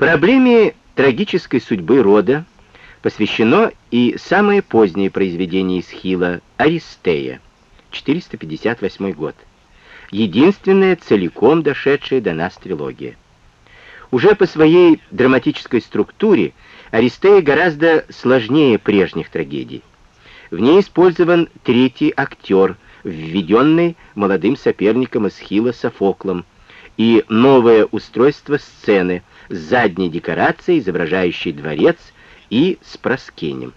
Проблеме трагической судьбы рода посвящено и самое позднее произведение Исхила «Аристея», 458 год. Единственная целиком дошедшая до нас трилогия. Уже по своей драматической структуре Аристея гораздо сложнее прежних трагедий. В ней использован третий актер, введенный молодым соперником Эсхила Софоклом, и новое устройство сцены с задней декорацией, изображающей дворец, и с Проскенем.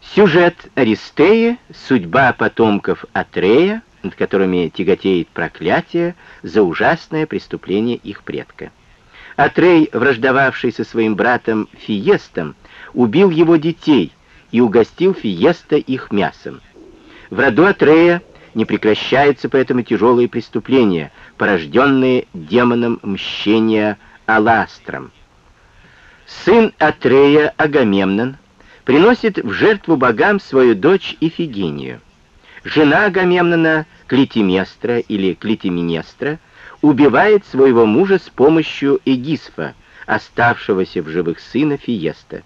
Сюжет Аристея, судьба потомков Атрея, над которыми тяготеет проклятие за ужасное преступление их предка. Атрей, враждовавший со своим братом Фиестом, убил его детей и угостил Фиеста их мясом. В роду Атрея не прекращаются поэтому тяжелые преступления, порожденные демоном мщения Аластром. Сын Атрея Агамемнон приносит в жертву богам свою дочь Ифигению. Жена Агамемнона Клитиместра или Клитиминестра убивает своего мужа с помощью Эгисфа, оставшегося в живых сына Фиеста.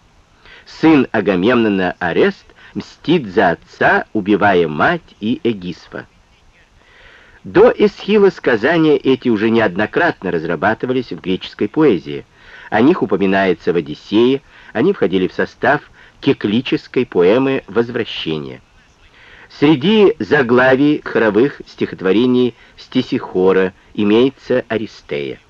Сын Агамемнона Арест мстит за отца, убивая мать и Эгисфа. До Эсхила сказания эти уже неоднократно разрабатывались в греческой поэзии. О них упоминается в Одиссее, они входили в состав кеклической поэмы «Возвращение». Среди заглавий хоровых стихотворений Стесихора имеется Аристея.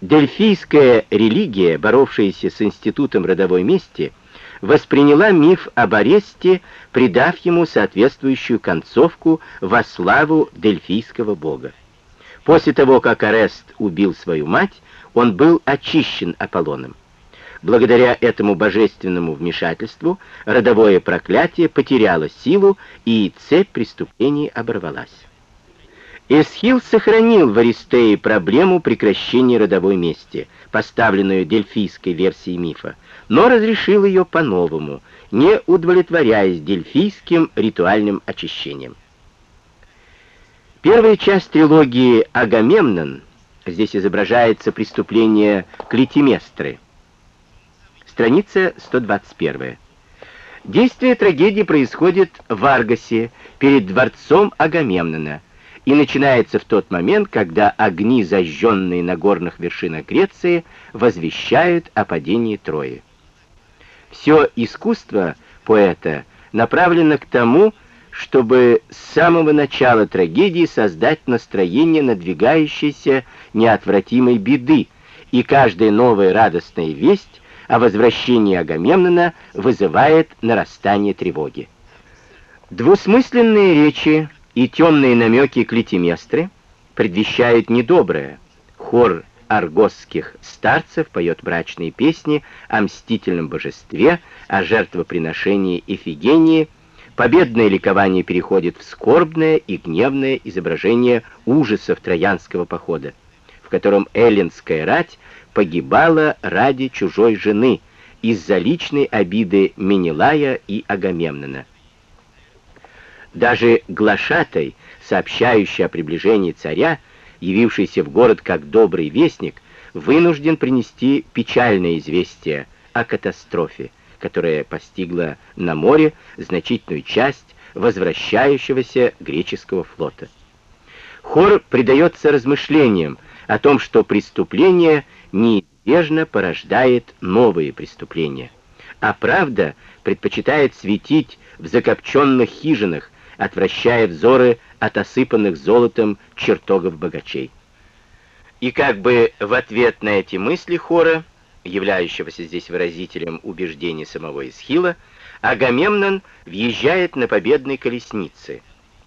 Дельфийская религия, боровшаяся с институтом родовой мести, восприняла миф об аресте, придав ему соответствующую концовку во славу дельфийского бога. После того, как Арест убил свою мать, он был очищен Аполлоном. Благодаря этому божественному вмешательству родовое проклятие потеряло силу, и цепь преступлений оборвалась. Эсхил сохранил в Аристее проблему прекращения родовой мести, поставленную дельфийской версией мифа, но разрешил ее по-новому, не удовлетворяясь дельфийским ритуальным очищением. Первая часть трилогии «Агамемнон» здесь изображается преступление Клитиместры. Страница 121. Действие трагедии происходит в Аргасе, перед дворцом Агамемнона, и начинается в тот момент, когда огни, зажженные на горных вершинах Греции, возвещают о падении Трои. Все искусство поэта направлено к тому, чтобы с самого начала трагедии создать настроение надвигающейся неотвратимой беды, и каждая новая радостная весть о возвращении Агамемнона вызывает нарастание тревоги. Двусмысленные речи и темные намеки Клитиместры предвещают недоброе. Хор аргосских старцев поет брачные песни о мстительном божестве, о жертвоприношении Эфигении, победное ликование переходит в скорбное и гневное изображение ужасов Троянского похода, в котором эллинская рать погибала ради чужой жены из-за личной обиды Менелая и Агамемнона. Даже глашатай, сообщающий о приближении царя, явившийся в город как добрый вестник, вынужден принести печальное известие о катастрофе, которая постигла на море значительную часть возвращающегося греческого флота. Хор предается размышлениям о том, что преступление неизбежно порождает новые преступления, а правда предпочитает светить в закопченных хижинах, отвращая взоры от осыпанных золотом чертогов богачей. И как бы в ответ на эти мысли хора, являющегося здесь выразителем убеждений самого Исхила, Агамемнон въезжает на победной колеснице,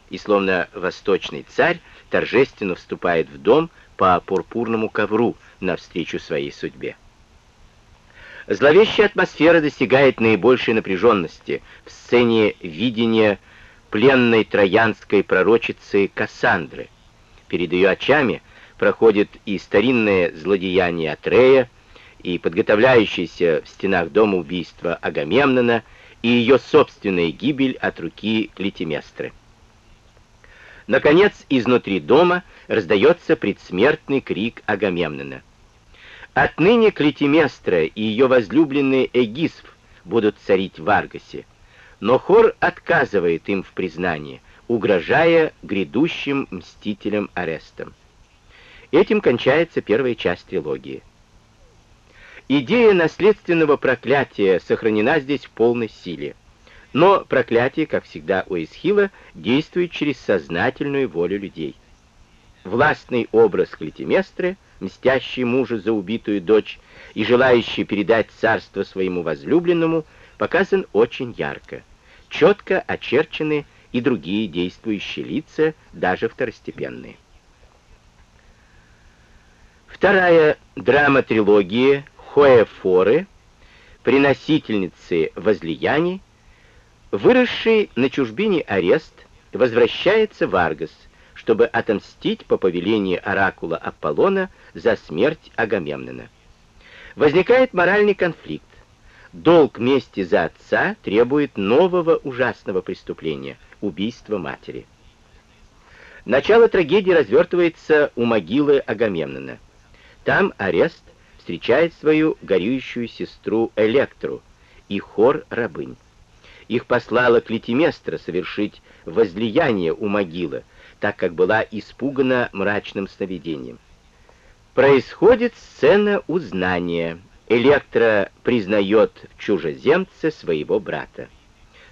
и словно восточный царь торжественно вступает в дом по пурпурному ковру навстречу своей судьбе. Зловещая атмосфера достигает наибольшей напряженности в сцене видения пленной троянской пророчицы Кассандры. Перед ее очами проходит и старинное злодеяние Атрея, и подготовляющееся в стенах дома убийства Агамемнона, и ее собственная гибель от руки Клитиместры. Наконец, изнутри дома раздается предсмертный крик Агамемнона. Отныне Клетиместра и ее возлюбленный Эгисф будут царить в Аргасе, но хор отказывает им в признании, угрожая грядущим мстителям арестом. Этим кончается первая часть трилогии. Идея наследственного проклятия сохранена здесь в полной силе. Но проклятие, как всегда у Эсхила, действует через сознательную волю людей. Властный образ Клетиместры, мстящий мужа за убитую дочь и желающий передать царство своему возлюбленному, показан очень ярко. Четко очерчены и другие действующие лица, даже второстепенные. Вторая драма трилогии Хоэфоры, приносительницы возлияний, выросший на чужбине арест, возвращается в Аргос, чтобы отомстить по повелению оракула Аполлона за смерть Агамемнона. Возникает моральный конфликт. Долг мести за отца требует нового ужасного преступления — убийства матери. Начало трагедии развертывается у могилы Агамемнона. Там арест встречает свою горюющую сестру Электру и хор рабынь. Их послала Клетиместра совершить возлияние у могилы, так как была испугана мрачным сновидением. Происходит сцена узнания. Электра признает в чужеземце своего брата.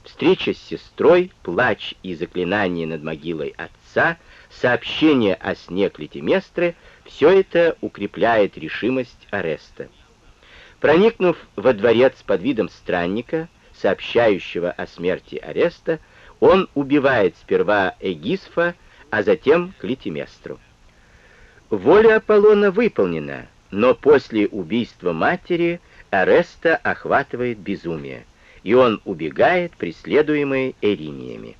Встреча с сестрой, плач и заклинание над могилой отца, сообщение о сне Клетиместры — все это укрепляет решимость ареста. Проникнув во дворец под видом странника, сообщающего о смерти ареста, он убивает сперва Эгисфа, а затем Клитиместру. Воля Аполлона выполнена, но после убийства матери Ареста охватывает безумие, и он убегает, преследуемый Эриниями.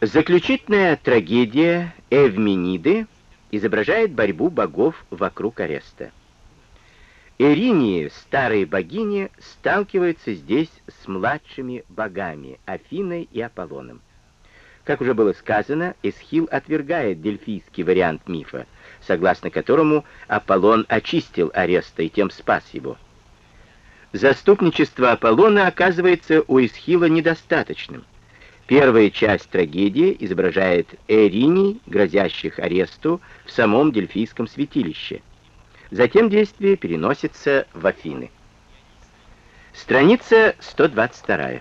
Заключительная трагедия Эвмениды изображает борьбу богов вокруг ареста. Эринии, старые богини, сталкиваются здесь с младшими богами Афиной и Аполлоном. Как уже было сказано, Эсхил отвергает дельфийский вариант мифа, согласно которому Аполлон очистил Ареста и тем спас его. Заступничество Аполлона оказывается у Эсхила недостаточным. Первая часть трагедии изображает Эрини, грозящих аресту в самом Дельфийском святилище. Затем действие переносится в Афины. Страница 122.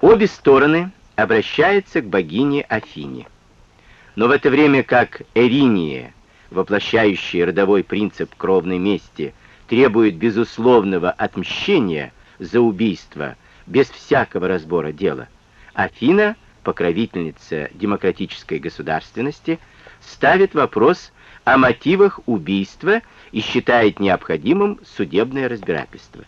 Обе стороны обращаются к богине Афине. Но в это время как Эриния, воплощающая родовой принцип кровной мести, требует безусловного отмщения за убийство без всякого разбора дела. Афина, покровительница демократической государственности, ставит вопрос о мотивах убийства и считает необходимым судебное разбирательство.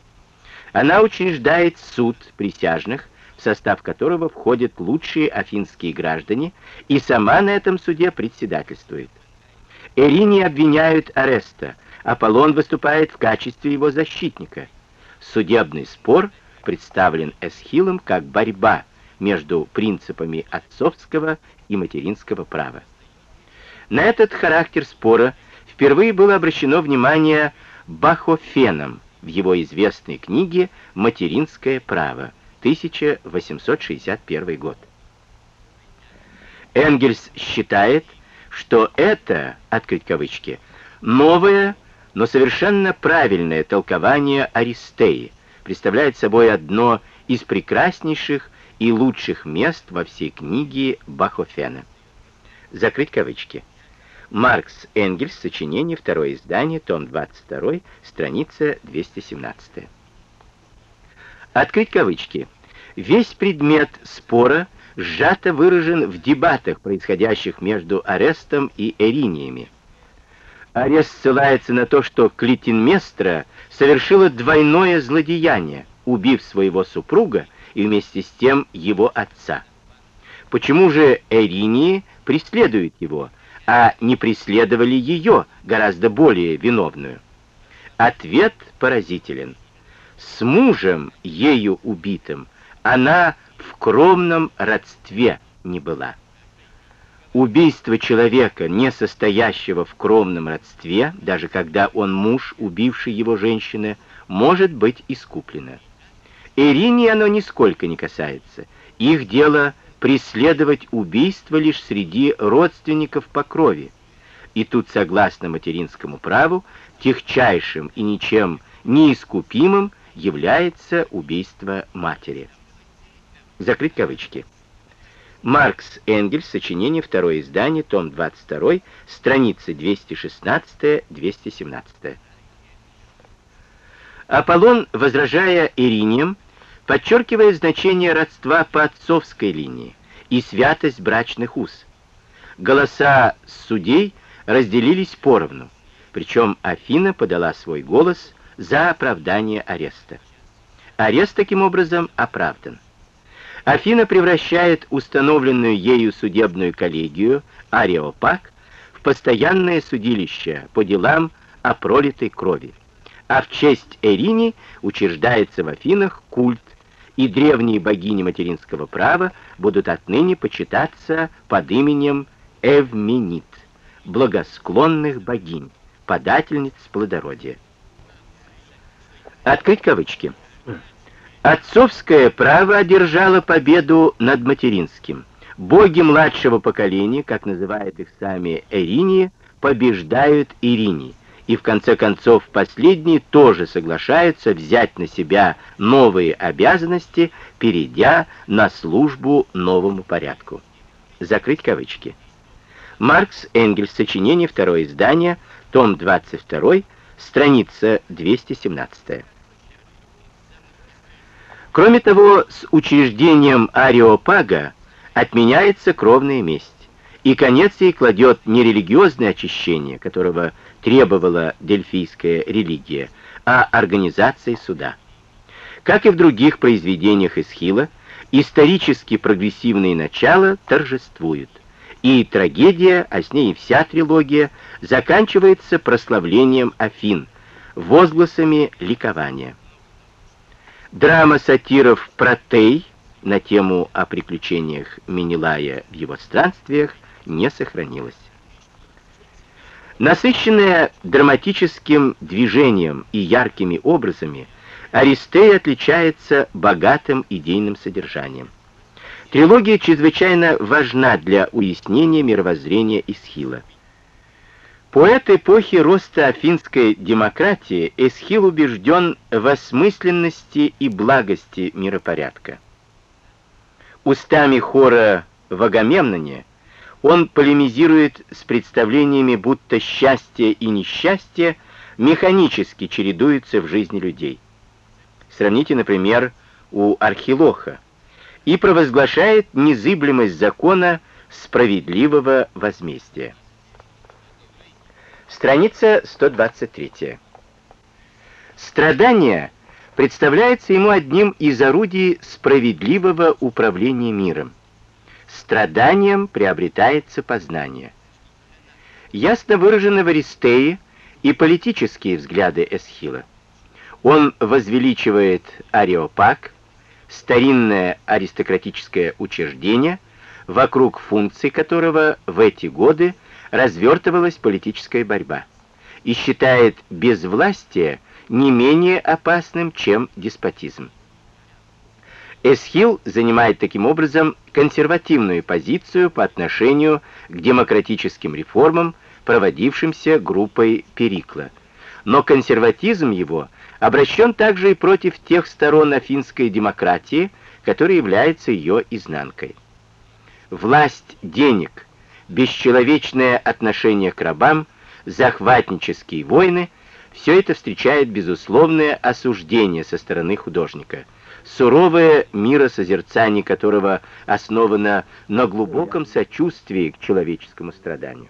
Она учреждает суд присяжных, состав которого входят лучшие афинские граждане, и сама на этом суде председательствует. Эрини обвиняют Ареста, Аполлон выступает в качестве его защитника. Судебный спор – представлен Эсхилом как борьба между принципами отцовского и материнского права. На этот характер спора впервые было обращено внимание Бахофеном в его известной книге «Материнское право», 1861 год. Энгельс считает, что это, открыть кавычки, новое, но совершенно правильное толкование Аристеи, представляет собой одно из прекраснейших и лучших мест во всей книге Бахофена. Закрыть кавычки. Маркс Энгельс, сочинение, второе издание, том 22, страница 217. Открыть кавычки. Весь предмет спора сжато выражен в дебатах, происходящих между Арестом и Эриниями. Арест ссылается на то, что Клитинместра совершила двойное злодеяние, убив своего супруга и вместе с тем его отца. Почему же Эринии преследуют его, а не преследовали ее, гораздо более виновную? Ответ поразителен. С мужем, ею убитым, она в кровном родстве не была. убийство человека, не состоящего в кровном родстве, даже когда он муж, убивший его женщины, может быть искуплено. Ирине оно нисколько не касается. Их дело преследовать убийство лишь среди родственников по крови. И тут, согласно материнскому праву, техчайшим и ничем неискупимым является убийство матери. Закрыть кавычки. Маркс Энгельс, сочинение, второе издание, том 22, страницы 216-217. Аполлон, возражая Ириниям, подчеркивает значение родства по отцовской линии и святость брачных уз. Голоса судей разделились поровну, причем Афина подала свой голос за оправдание ареста. Арест таким образом оправдан. Афина превращает установленную ею судебную коллегию Ареопаг в постоянное судилище по делам о пролитой крови. А в честь Эрини учреждается в Афинах культ, и древние богини материнского права будут отныне почитаться под именем Эвменит, благосклонных богинь, подательниц плодородия. Открыть кавычки. Отцовское право одержало победу над материнским. Боги младшего поколения, как называют их сами Эринии, побеждают Ирини, и в конце концов последние тоже соглашаются взять на себя новые обязанности, перейдя на службу новому порядку. Закрыть кавычки. Маркс Энгельс, сочинение, второе издание, том 22, страница 217. Кроме того, с учреждением Ариопага отменяется кровная месть, и конец ей кладет не религиозное очищение, которого требовала дельфийская религия, а организация суда. Как и в других произведениях Эсхила, исторически прогрессивные начала торжествуют, и трагедия, а с ней и вся трилогия, заканчивается прославлением Афин, возгласами ликования. Драма сатиров «Протей» на тему о приключениях Менелая в его странствиях не сохранилась. Насыщенная драматическим движением и яркими образами, Аристей отличается богатым идейным содержанием. Трилогия чрезвычайно важна для уяснения мировоззрения Исхила. Поэт эпохи роста афинской демократии Эсхил убежден в осмысленности и благости миропорядка. Устами хора в Агамемноне он полемизирует с представлениями, будто счастье и несчастье механически чередуются в жизни людей. Сравните, например, у Архилоха и провозглашает незыблемость закона справедливого возмездия. Страница 123. Страдание представляется ему одним из орудий справедливого управления миром. Страданием приобретается познание. Ясно выражены в Аристее и политические взгляды Эсхила. Он возвеличивает Ареопаг, старинное аристократическое учреждение, вокруг функций которого в эти годы развертывалась политическая борьба, и считает безвластие не менее опасным, чем деспотизм. Эсхил занимает таким образом консервативную позицию по отношению к демократическим реформам, проводившимся группой Перикла. Но консерватизм его обращен также и против тех сторон афинской демократии, которые являются ее изнанкой. Власть денег, бесчеловечное отношение к рабам, захватнические войны — все это встречает безусловное осуждение со стороны художника, суровое миросозерцание которого основано на глубоком сочувствии к человеческому страданию.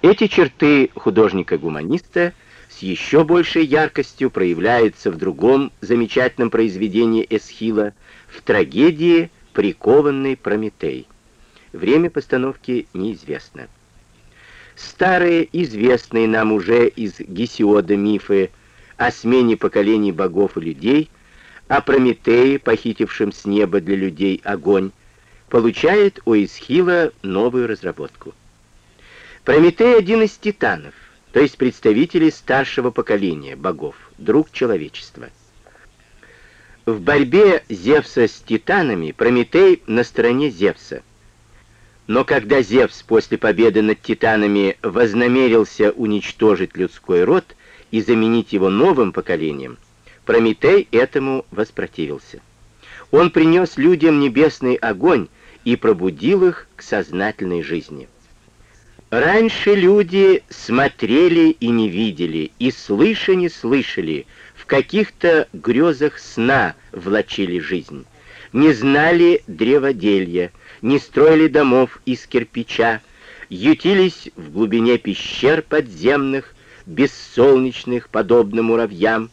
Эти черты художника-гуманиста с еще большей яркостью проявляются в другом замечательном произведении Эсхила, в трагедии «Прикованный Прометей». Время постановки неизвестно. Старые, известные нам уже из Гесиода мифы о смене поколений богов и людей, о Прометее, похитившем с неба для людей огонь, получает у Исхила новую разработку. Прометей один из титанов, то есть представителей старшего поколения богов, друг человечества. В борьбе Зевса с титанами Прометей на стороне Зевса. Но когда Зевс после победы над титанами вознамерился уничтожить людской род и заменить его новым поколением, Прометей этому воспротивился. Он принес людям небесный огонь и пробудил их к сознательной жизни. Раньше люди смотрели и не видели, и слыша не слышали, в каких-то грезах сна влачили жизнь. Не знали древоделья, не строили домов из кирпича, ютились в глубине пещер подземных, бессолнечных, подобно муравьям.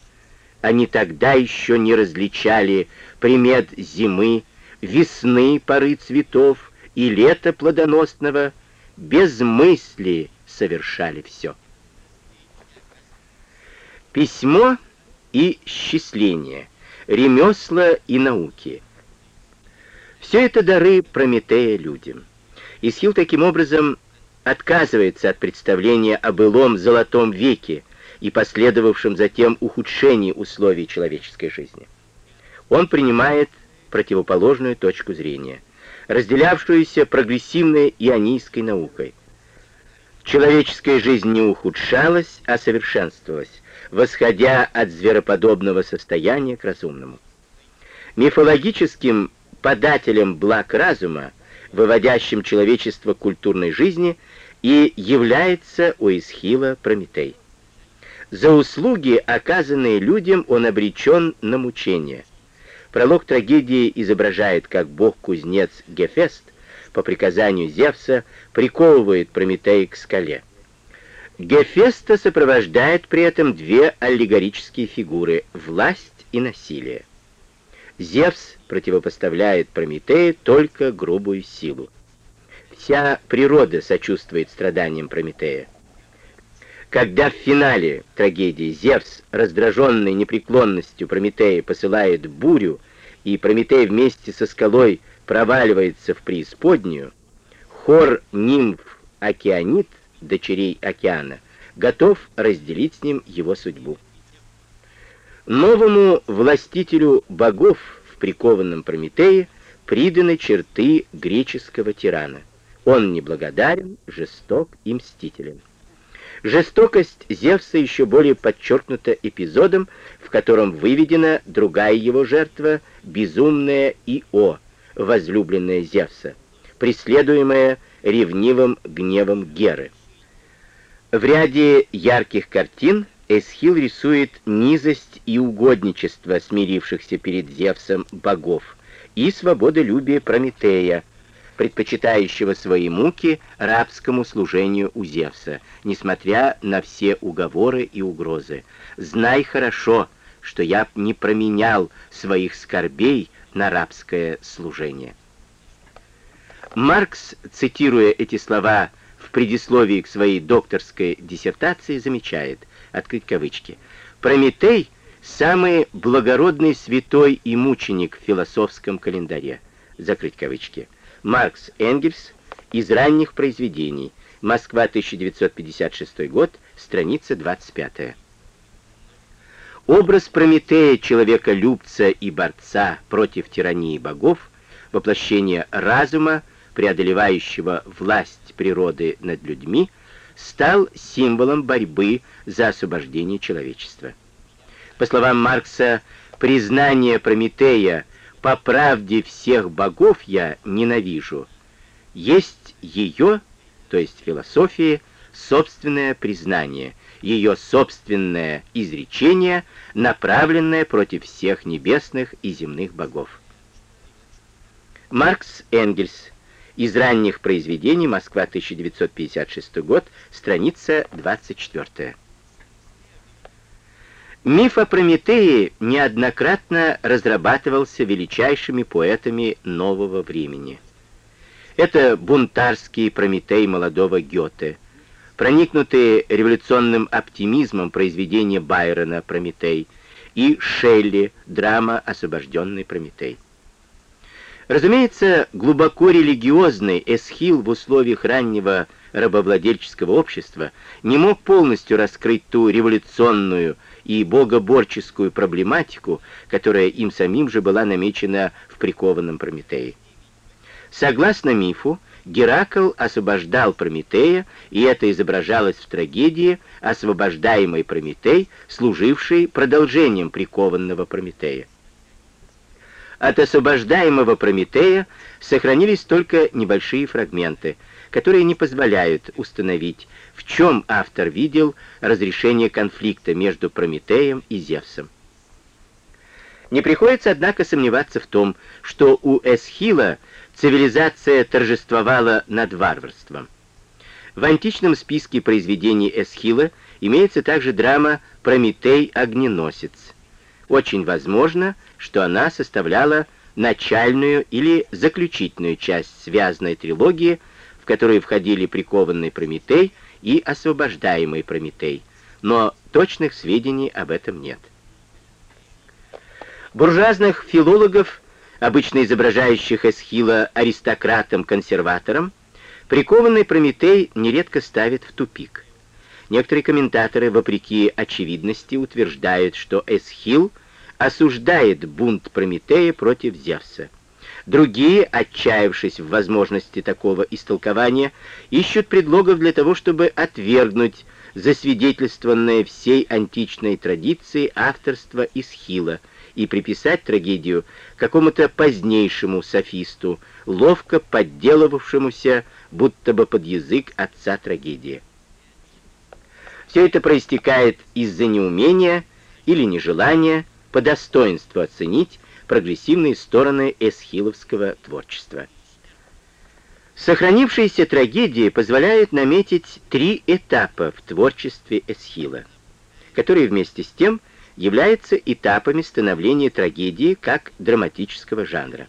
Они тогда еще не различали примет зимы, весны поры цветов и лета плодоносного, без мысли совершали все. Письмо и счисление, ремесла и науки. Все это дары Прометея людям. Исхил таким образом отказывается от представления о былом золотом веке и последовавшем затем ухудшении условий человеческой жизни. Он принимает противоположную точку зрения разделявшуюся прогрессивной ионийской наукой. Человеческая жизнь не ухудшалась, а совершенствовалась, восходя от звероподобного состояния к разумному. Мифологическим подателем благ разума, выводящим человечество культурной жизни, и является у Исхила Прометей. За услуги, оказанные людям, он обречен на мучение – Пролог трагедии изображает, как бог-кузнец Гефест по приказанию Зевса приковывает Прометея к скале. Гефеста сопровождает при этом две аллегорические фигуры — власть и насилие. Зевс противопоставляет Прометею только грубую силу. Вся природа сочувствует страданиям Прометея. Когда в финале трагедии Зевс, раздраженный непреклонностью Прометея, посылает бурю, и Прометей вместе со скалой проваливается в преисподнюю, хор нимф Океанит, дочерей океана, готов разделить с ним его судьбу. Новому властителю богов в прикованном Прометее приданы черты греческого тирана. Он неблагодарен, жесток и мстителен. Жестокость Зевса еще более подчеркнута эпизодом, в котором выведена другая его жертва, безумная Ио, возлюбленная Зевса, преследуемая ревнивым гневом Геры. В ряде ярких картин Эсхил рисует низость и угодничество смирившихся перед Зевсом богов и свободолюбие Прометея, предпочитающего свои муки рабскому служению у Зевса, несмотря на все уговоры и угрозы. «Знай хорошо, что я не променял своих скорбей на рабское служение». Маркс, цитируя эти слова в предисловии к своей докторской диссертации, замечает, открыть кавычки, «Прометей — самый благородный святой и мученик в философском календаре», закрыть кавычки, Маркс Энгельс из ранних произведений. Москва, 1956 год, страница 25. Образ Прометея, человека-любца и борца против тирании богов, воплощение разума, преодолевающего власть природы над людьми, стал символом борьбы за освобождение человечества. По словам Маркса, признание Прометея – по правде всех богов я ненавижу, есть ее, то есть философии, собственное признание, ее собственное изречение, направленное против всех небесных и земных богов. Маркс Энгельс. Из ранних произведений. Москва, 1956 год. Страница 24. Миф о Прометее неоднократно разрабатывался величайшими поэтами нового времени. Это бунтарский Прометей молодого Гёте, проникнутые революционным оптимизмом произведения Байрона «Прометей» и Шелли, драма «Освобожденный Прометей». Разумеется, глубоко религиозный Эсхил в условиях раннего рабовладельческого общества не мог полностью раскрыть ту революционную и богоборческую проблематику, которая им самим же была намечена в прикованном Прометее. Согласно мифу, Геракл освобождал Прометея, и это изображалось в трагедии освобождаемый Прометей, служивший продолжением прикованного Прометея. От освобождаемого Прометея сохранились только небольшие фрагменты, которые не позволяют установить, в чем автор видел разрешение конфликта между Прометеем и Зевсом. Не приходится, однако, сомневаться в том, что у Эсхила цивилизация торжествовала над варварством. В античном списке произведений Эсхила имеется также драма «Прометей-огненосец». Очень возможно, что она составляла начальную или заключительную часть связанной трилогии, в которой входили прикованный Прометей и освобождаемый Прометей, но точных сведений об этом нет. Буржуазных филологов, обычно изображающих Эсхила аристократом-консерватором, прикованный Прометей нередко ставит в тупик. Некоторые комментаторы, вопреки очевидности, утверждают, что Эсхил осуждает бунт Прометея против Зевса. Другие, отчаявшись в возможности такого истолкования, ищут предлогов для того, чтобы отвергнуть засвидетельствованное всей античной традиции авторство Исхила и приписать трагедию какому-то позднейшему софисту, ловко подделывавшемуся будто бы под язык отца трагедии. Все это проистекает из-за неумения или нежелания по достоинству оценить прогрессивные стороны эсхиловского творчества. Сохранившиеся трагедии позволяют наметить три этапа в творчестве Эсхила, которые вместе с тем являются этапами становления трагедии как драматического жанра.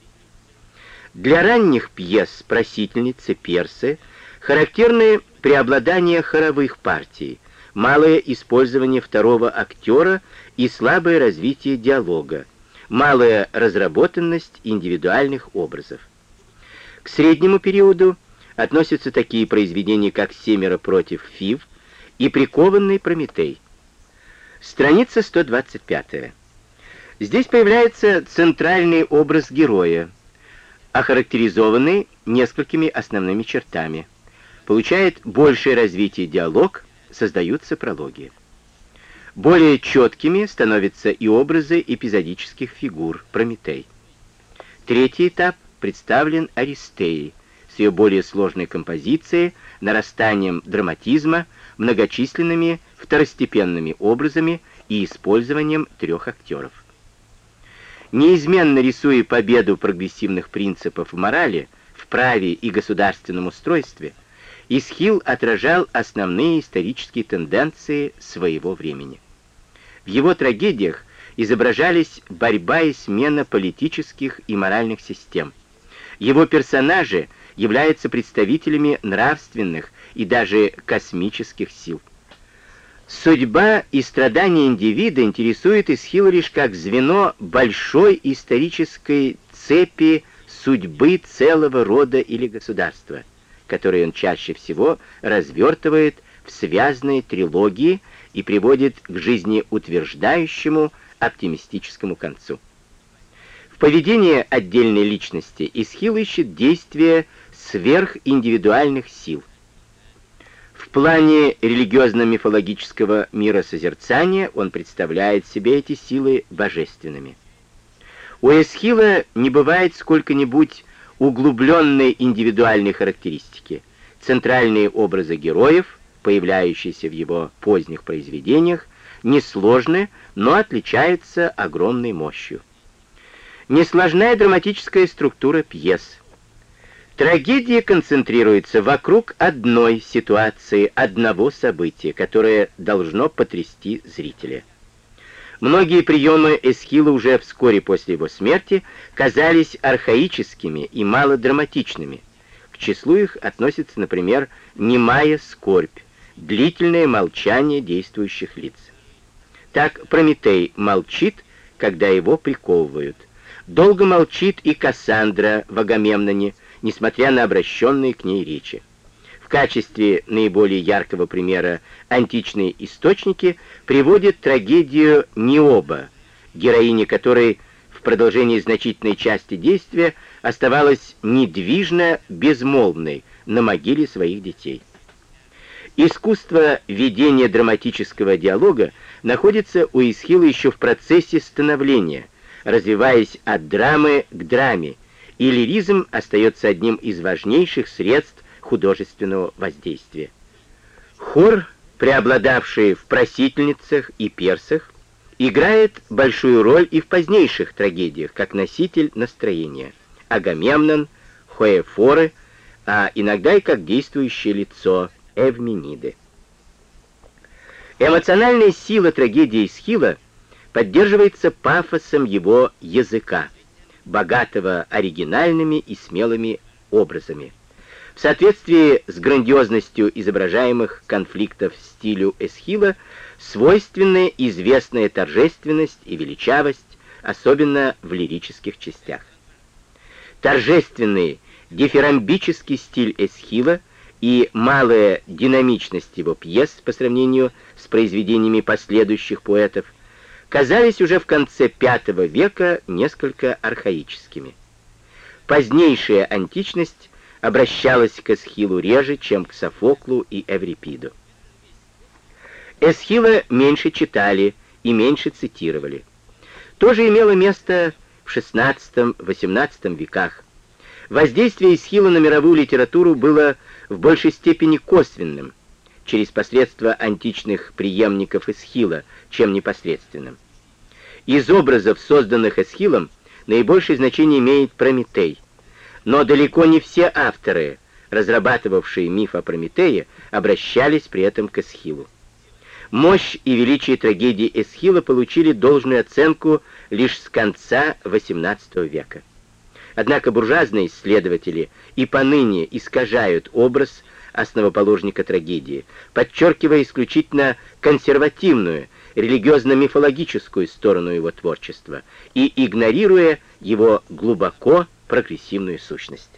Для ранних пьес «Просительницы», «Персы» характерны преобладание хоровых партий, малое использование второго актера и слабое развитие диалога, малая разработанность индивидуальных образов. К среднему периоду относятся такие произведения, как «Семеро против Фив» и «Прикованный Прометей». Страница 125. Здесь появляется центральный образ героя, охарактеризованный несколькими основными чертами. Получает большее развитие диалог, создаются прологи. Более четкими становятся и образы эпизодических фигур Прометей. Третий этап представлен Аристеей с ее более сложной композицией, нарастанием драматизма, многочисленными второстепенными образами и использованием трех актеров. Неизменно рисуя победу прогрессивных принципов в морали, в праве и государственном устройстве, Исхил отражал основные исторические тенденции своего времени. В его трагедиях изображались борьба и смена политических и моральных систем. Его персонажи являются представителями нравственных и даже космических сил. Судьба и страдания индивида интересуют Исхила лишь как звено большой исторической цепи судьбы целого рода или государства, которые он чаще всего развертывает в связанной трилогии и приводит к жизнеутверждающему оптимистическому концу. В поведении отдельной личности Исхил ищет действия сверхиндивидуальных сил. В плане религиозно-мифологического миросозерцания он представляет себе эти силы божественными. У Эсхила не бывает сколько-нибудь углубленной индивидуальной характеристики. Центральные образы героев появляющиеся в его поздних произведениях, несложны, но отличаются огромной мощью. Несложная драматическая структура пьес. Трагедия концентрируется вокруг одной ситуации, одного события, которое должно потрясти зрителя. Многие приемы Эсхила уже вскоре после его смерти казались архаическими и малодраматичными. К числу их относится, например, «Немая скорбь», длительное молчание действующих лиц. Так Прометей молчит, когда его приковывают. Долго молчит и Кассандра в Агамемноне, несмотря на обращенные к ней речи. В качестве наиболее яркого примера античные источники приводят трагедию Необа, героиня которой в продолжении значительной части действия оставалась недвижно безмолвной на могиле своих детей. Искусство ведения драматического диалога находится у Исхила еще в процессе становления, развиваясь от драмы к драме, и лиризм остается одним из важнейших средств художественного воздействия. Хор, преобладавший в просительницах и персах, играет большую роль и в позднейших трагедиях, как носитель настроения. Агамемнон, Хоефоры, а иногда и как действующее лицо Эвмениды. Эмоциональная сила трагедии Схила поддерживается пафосом его языка, богатого оригинальными и смелыми образами. В соответствии с грандиозностью изображаемых конфликтов стилю Эсхила свойственны известная торжественность и величавость, особенно в лирических частях. Торжественный дифирамбический стиль Эсхила и малая динамичность его пьес по сравнению с произведениями последующих поэтов казались уже в конце V века несколько архаическими. Позднейшая античность обращалась к Эсхилу реже, чем к Софоклу и Эврипиду. Эсхила меньше читали и меньше цитировали. То же имело место в XVI-XVIII веках. Воздействие Эсхила на мировую литературу было в большей степени косвенным, через посредство античных преемников Эсхила, чем непосредственным. Из образов, созданных Эсхилом, наибольшее значение имеет Прометей – но далеко не все авторы, разрабатывавшие миф о Прометее, обращались при этом к Эсхилу. Мощь и величие трагедии Эсхила получили должную оценку лишь с конца XVIII века. Однако буржуазные исследователи и поныне искажают образ основоположника трагедии, подчеркивая исключительно консервативную, религиозно-мифологическую сторону его творчества и игнорируя его глубоко прогрессивную сущность.